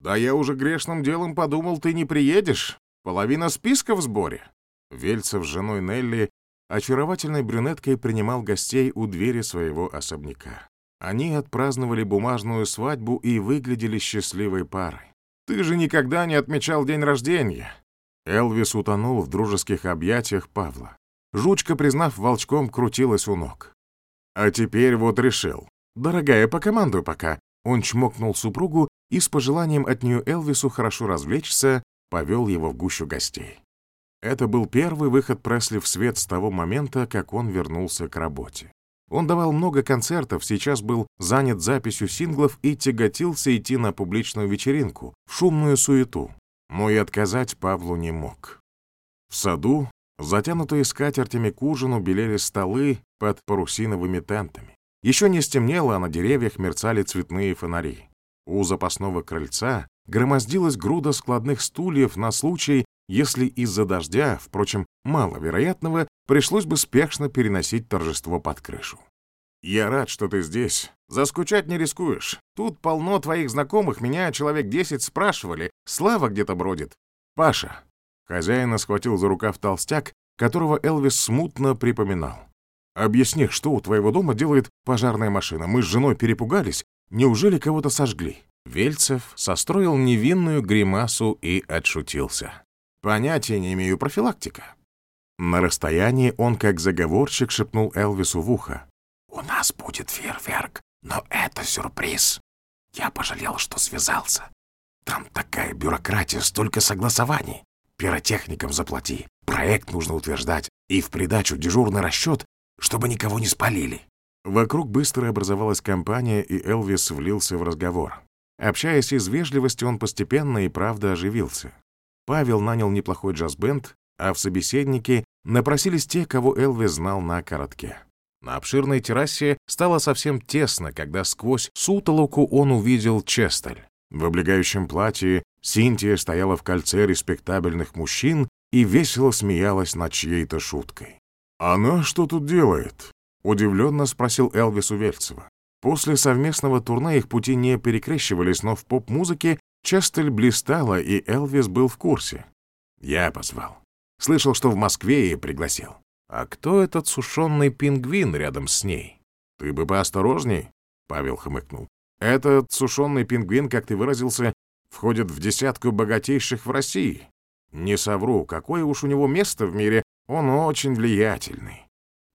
Да я уже грешным делом подумал, ты не приедешь. Половина списка в сборе. Вельцев с женой Нелли очаровательной брюнеткой принимал гостей у двери своего особняка. Они отпраздновали бумажную свадьбу и выглядели счастливой парой. «Ты же никогда не отмечал день рождения!» Элвис утонул в дружеских объятиях Павла. Жучка, признав волчком, крутилась у ног. «А теперь вот решил. Дорогая, покомандуй пока». Он чмокнул супругу и с пожеланием от нее Элвису хорошо развлечься, повел его в гущу гостей. Это был первый выход Пресли в свет с того момента, как он вернулся к работе. Он давал много концертов, сейчас был занят записью синглов и тяготился идти на публичную вечеринку, в шумную суету, но и отказать Павлу не мог. В саду, затянутые скатертями к ужину, белели столы под парусиновыми тентами. Еще не стемнело, а на деревьях мерцали цветные фонари. У запасного крыльца громоздилась груда складных стульев на случай, если из-за дождя, впрочем, маловероятного, пришлось бы спешно переносить торжество под крышу. «Я рад, что ты здесь. Заскучать не рискуешь. Тут полно твоих знакомых, меня человек десять спрашивали. Слава где-то бродит. Паша». Хозяина схватил за рукав толстяк, которого Элвис смутно припоминал. «Объясни, что у твоего дома делает пожарная машина? Мы с женой перепугались. Неужели кого-то сожгли?» Вельцев состроил невинную гримасу и отшутился. Понятия не имею профилактика. На расстоянии он, как заговорщик, шепнул Элвису в ухо. «У нас будет фейерверк, но это сюрприз. Я пожалел, что связался. Там такая бюрократия, столько согласований. Пиротехникам заплати, проект нужно утверждать, и в придачу дежурный расчет, чтобы никого не спалили». Вокруг быстро образовалась компания, и Элвис влился в разговор. Общаясь из вежливости, он постепенно и правда оживился. Павел нанял неплохой джаз-бенд, а в собеседники напросились те, кого Элвис знал на коротке. На обширной террасе стало совсем тесно, когда сквозь сутолоку он увидел Честель. В облегающем платье Синтия стояла в кольце респектабельных мужчин и весело смеялась над чьей-то шуткой. «Она что тут делает?» — удивленно спросил Элвис у Вельцева. После совместного турне их пути не перекрещивались, но в поп-музыке Честель блистала, и Элвис был в курсе. Я позвал. Слышал, что в Москве и пригласил. А кто этот сушеный пингвин рядом с ней? Ты бы поосторожней, Павел хмыкнул. Этот сушеный пингвин, как ты выразился, входит в десятку богатейших в России. Не совру, какое уж у него место в мире, он очень влиятельный.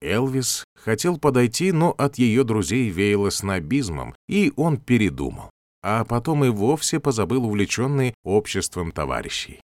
Элвис хотел подойти, но от ее друзей веяло снобизмом, и он передумал а потом и вовсе позабыл увлеченный обществом товарищей.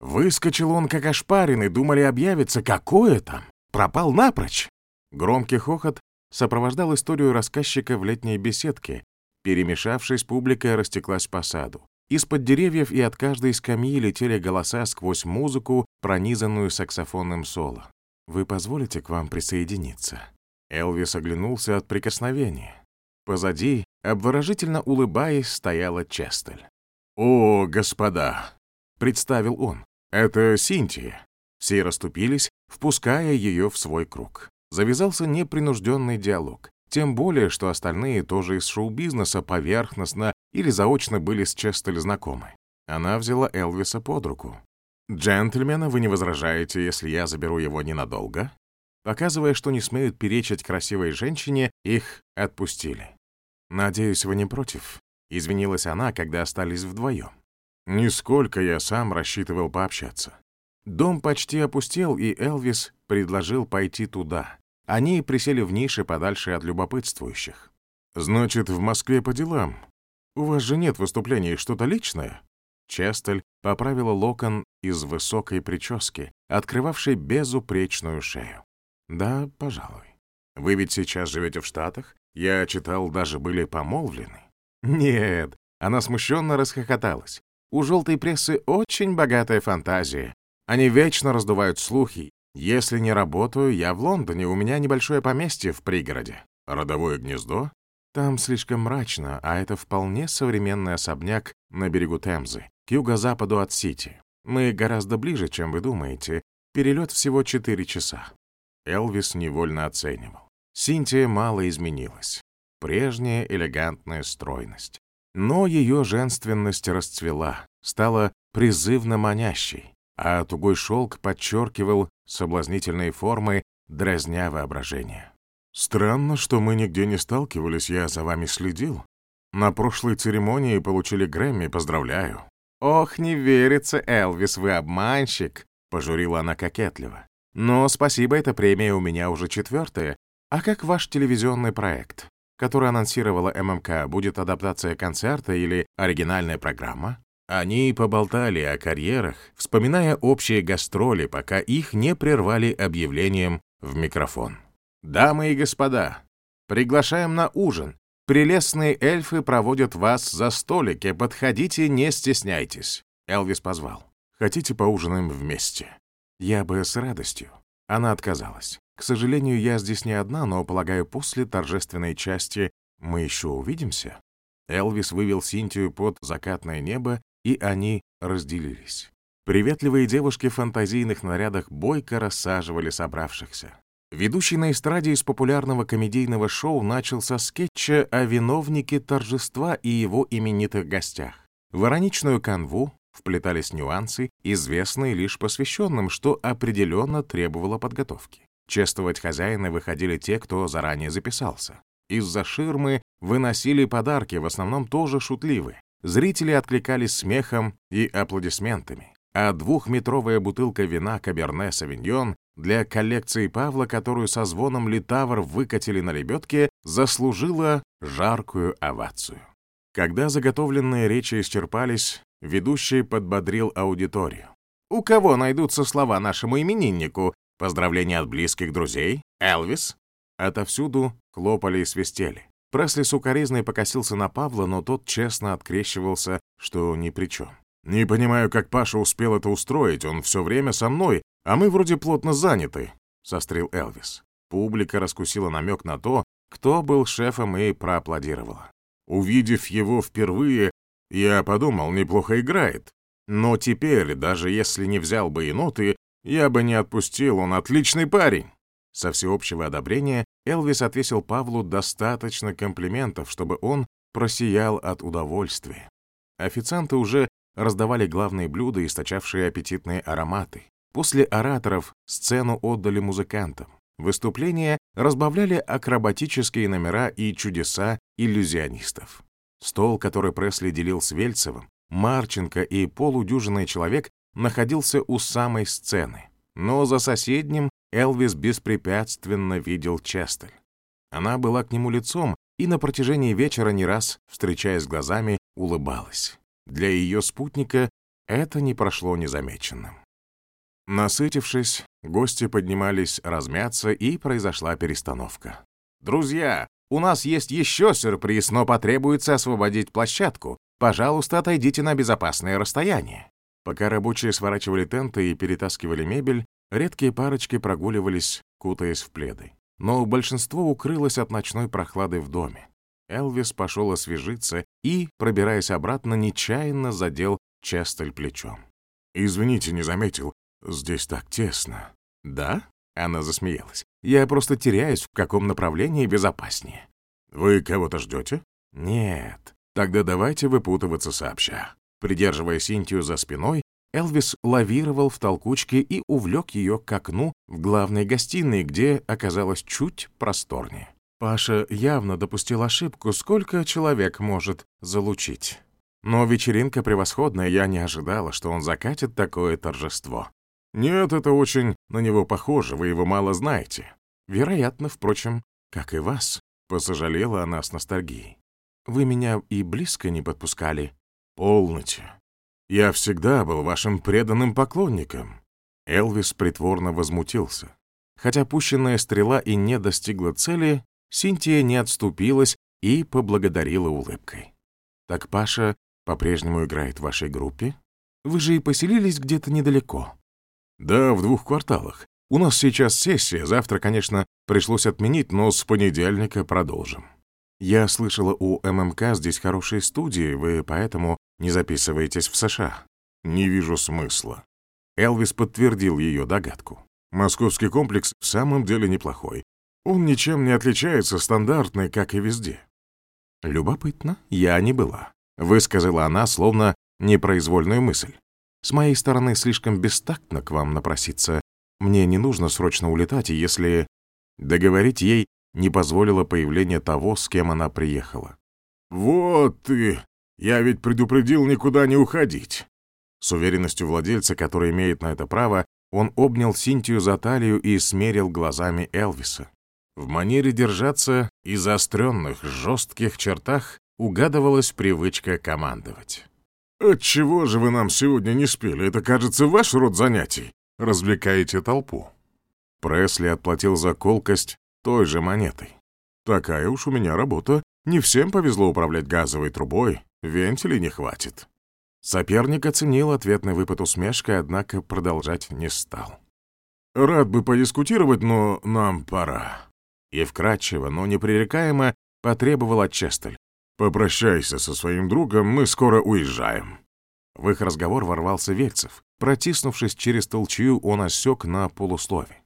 Выскочил он как ошпаренный, думали объявиться, какое там, пропал напрочь. Громкий хохот сопровождал историю рассказчика в летней беседке, перемешавшись, публика растеклась по саду. Из-под деревьев и от каждой скамьи летели голоса сквозь музыку, пронизанную саксофонным соло. «Вы позволите к вам присоединиться?» Элвис оглянулся от прикосновения. Позади, обворожительно улыбаясь, стояла Честель. «О, господа!» — представил он. «Это Синтия». Все расступились, впуская ее в свой круг. Завязался непринужденный диалог. Тем более, что остальные тоже из шоу-бизнеса поверхностно или заочно были с Честель знакомы. Она взяла Элвиса под руку. «Джентльмены, вы не возражаете, если я заберу его ненадолго?» Показывая, что не смеют перечить красивой женщине, их отпустили. «Надеюсь, вы не против?» — извинилась она, когда остались вдвоем. «Нисколько я сам рассчитывал пообщаться». Дом почти опустел, и Элвис предложил пойти туда. Они присели в нише подальше от любопытствующих. «Значит, в Москве по делам. У вас же нет выступлений, что-то личное?» Честель поправила локон из высокой прически, открывавшей безупречную шею. Да, пожалуй. Вы ведь сейчас живете в Штатах? Я читал, даже были помолвлены. Нет, она смущенно расхохоталась. У желтой прессы очень богатая фантазия. Они вечно раздувают слухи. Если не работаю, я в Лондоне, у меня небольшое поместье в пригороде. Родовое гнездо? Там слишком мрачно, а это вполне современный особняк на берегу Темзы, к юго-западу от Сити. Мы гораздо ближе, чем вы думаете. Перелет всего 4 часа. Элвис невольно оценивал. Синтия мало изменилась. Прежняя элегантная стройность. Но ее женственность расцвела, стала призывно манящей, а тугой шелк подчеркивал соблазнительные формы, дразня воображение. «Странно, что мы нигде не сталкивались, я за вами следил. На прошлой церемонии получили Грэмми, поздравляю». «Ох, не верится, Элвис, вы обманщик», — пожурила она кокетливо. «Но спасибо, эта премия у меня уже четвертая. А как ваш телевизионный проект, который анонсировала ММК, будет адаптация концерта или оригинальная программа?» Они поболтали о карьерах, вспоминая общие гастроли, пока их не прервали объявлением в микрофон. «Дамы и господа, приглашаем на ужин. Прелестные эльфы проводят вас за столики. Подходите, не стесняйтесь». Элвис позвал. «Хотите поужинаем вместе?» «Я бы с радостью». Она отказалась. «К сожалению, я здесь не одна, но, полагаю, после торжественной части мы еще увидимся». Элвис вывел Синтию под закатное небо и они разделились. Приветливые девушки в фантазийных нарядах бойко рассаживали собравшихся. Ведущий на эстраде из популярного комедийного шоу начал со скетча о виновнике торжества и его именитых гостях. В ироничную канву вплетались нюансы, известные лишь посвященным, что определенно требовало подготовки. Чествовать хозяина выходили те, кто заранее записался. Из-за ширмы выносили подарки, в основном тоже шутливые. Зрители откликались смехом и аплодисментами, а двухметровая бутылка вина «Каберне Савиньон» для коллекции Павла, которую со звоном литавр выкатили на лебедке, заслужила жаркую овацию. Когда заготовленные речи исчерпались, ведущий подбодрил аудиторию. «У кого найдутся слова нашему имениннику? Поздравления от близких друзей? Элвис?» Отовсюду хлопали и свистели. Пресли сукоризный покосился на Павла, но тот честно открещивался, что ни при чем. «Не понимаю, как Паша успел это устроить, он все время со мной, а мы вроде плотно заняты», — сострил Элвис. Публика раскусила намек на то, кто был шефом и проаплодировала. Увидев его впервые, я подумал, неплохо играет. Но теперь, даже если не взял бы и ноты, я бы не отпустил, он отличный парень. Со всеобщего одобрения Элвис отвесил Павлу достаточно комплиментов, чтобы он просиял от удовольствия. Официанты уже раздавали главные блюда, источавшие аппетитные ароматы. После ораторов сцену отдали музыкантам. Выступления разбавляли акробатические номера и чудеса иллюзионистов. Стол, который Пресли делил с Вельцевым, Марченко и полудюжинный человек находился у самой сцены, но за соседним Элвис беспрепятственно видел Честель. Она была к нему лицом и на протяжении вечера не раз, встречаясь глазами, улыбалась. Для ее спутника это не прошло незамеченным. Насытившись, гости поднимались размяться, и произошла перестановка. «Друзья, у нас есть еще сюрприз, но потребуется освободить площадку. Пожалуйста, отойдите на безопасное расстояние». Пока рабочие сворачивали тенты и перетаскивали мебель, Редкие парочки прогуливались, кутаясь в пледы. Но большинство укрылось от ночной прохлады в доме. Элвис пошел освежиться и, пробираясь обратно, нечаянно задел Честель плечом. «Извините, не заметил. Здесь так тесно». «Да?» — она засмеялась. «Я просто теряюсь, в каком направлении безопаснее». «Вы кого-то ждете?» «Нет. Тогда давайте выпутываться сообща». Придерживая Синтию за спиной, Элвис лавировал в толкучке и увлек ее к окну в главной гостиной, где оказалось чуть просторнее. Паша явно допустил ошибку, сколько человек может залучить. Но вечеринка превосходная, я не ожидала, что он закатит такое торжество. Нет, это очень на него похоже, вы его мало знаете. Вероятно, впрочем, как и вас, посожалела она с ностальгией. Вы меня и близко не подпускали. Полноте. Я всегда был вашим преданным поклонником». Элвис притворно возмутился. Хотя пущенная стрела и не достигла цели, Синтия не отступилась и поблагодарила улыбкой. «Так Паша по-прежнему играет в вашей группе? Вы же и поселились где-то недалеко». «Да, в двух кварталах. У нас сейчас сессия, завтра, конечно, пришлось отменить, но с понедельника продолжим». «Я слышала, у ММК здесь хорошие студии, вы поэтому не записываетесь в США?» «Не вижу смысла». Элвис подтвердил ее догадку. «Московский комплекс в самом деле неплохой. Он ничем не отличается, стандартный, как и везде». «Любопытно, я не была. высказала она, словно непроизвольную мысль. «С моей стороны слишком бестактно к вам напроситься. Мне не нужно срочно улетать, если...» Договорить ей не позволило появление того, с кем она приехала. «Вот ты! Я ведь предупредил никуда не уходить!» С уверенностью владельца, который имеет на это право, он обнял Синтию за талию и смерил глазами Элвиса. В манере держаться и заостренных, жестких чертах угадывалась привычка командовать. «Отчего же вы нам сегодня не спели? Это, кажется, ваш род занятий. Развлекаете толпу». Пресли отплатил за колкость той же монетой. «Такая уж у меня работа. Не всем повезло управлять газовой трубой. Вентилей не хватит». Соперник оценил ответный выпад усмешкой, однако продолжать не стал. «Рад бы подискутировать, но нам пора». И вкратчиво, но непререкаемо потребовал от Честель. «Попрощайся со своим другом, мы скоро уезжаем». В их разговор ворвался Вельцев. Протиснувшись через толчью, он осек на полуслове.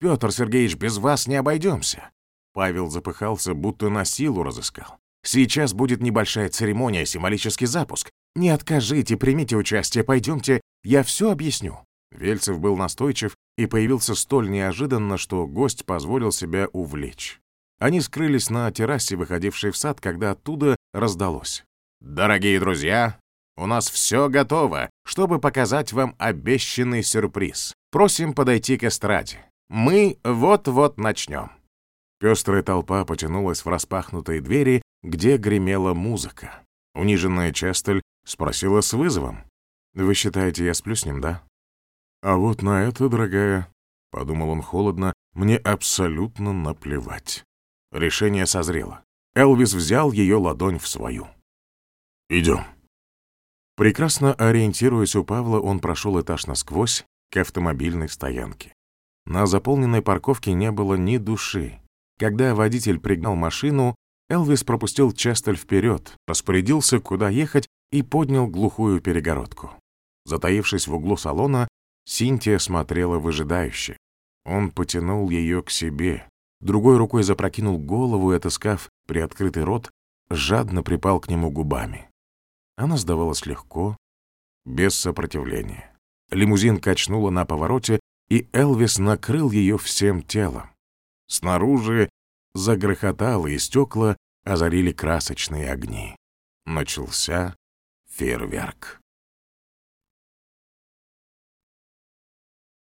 «Петр Сергеевич, без вас не обойдемся». Павел запыхался, будто на силу разыскал. «Сейчас будет небольшая церемония, символический запуск. Не откажите, примите участие, пойдемте, я все объясню». Вельцев был настойчив и появился столь неожиданно, что гость позволил себя увлечь. Они скрылись на террасе, выходившей в сад, когда оттуда раздалось. «Дорогие друзья, у нас все готово, чтобы показать вам обещанный сюрприз. Просим подойти к эстраде. Мы вот-вот начнем». Пестрая толпа потянулась в распахнутые двери, где гремела музыка. Униженная Честель спросила с вызовом. «Вы считаете, я сплю с ним, да?» «А вот на это, дорогая», — подумал он холодно, — «мне абсолютно наплевать». Решение созрело. Элвис взял ее ладонь в свою. «Идем». Прекрасно ориентируясь у Павла, он прошел этаж насквозь к автомобильной стоянке. На заполненной парковке не было ни души. Когда водитель пригнал машину, Элвис пропустил Честель вперед, распорядился, куда ехать, и поднял глухую перегородку. Затаившись в углу салона, Синтия смотрела выжидающе. Он потянул ее к себе, другой рукой запрокинул голову и, отыскав приоткрытый рот, жадно припал к нему губами. Она сдавалась легко, без сопротивления. Лимузин качнула на повороте, и Элвис накрыл ее всем телом. Снаружи загрохотало, и стекла озарили красочные огни. Начался фейерверк.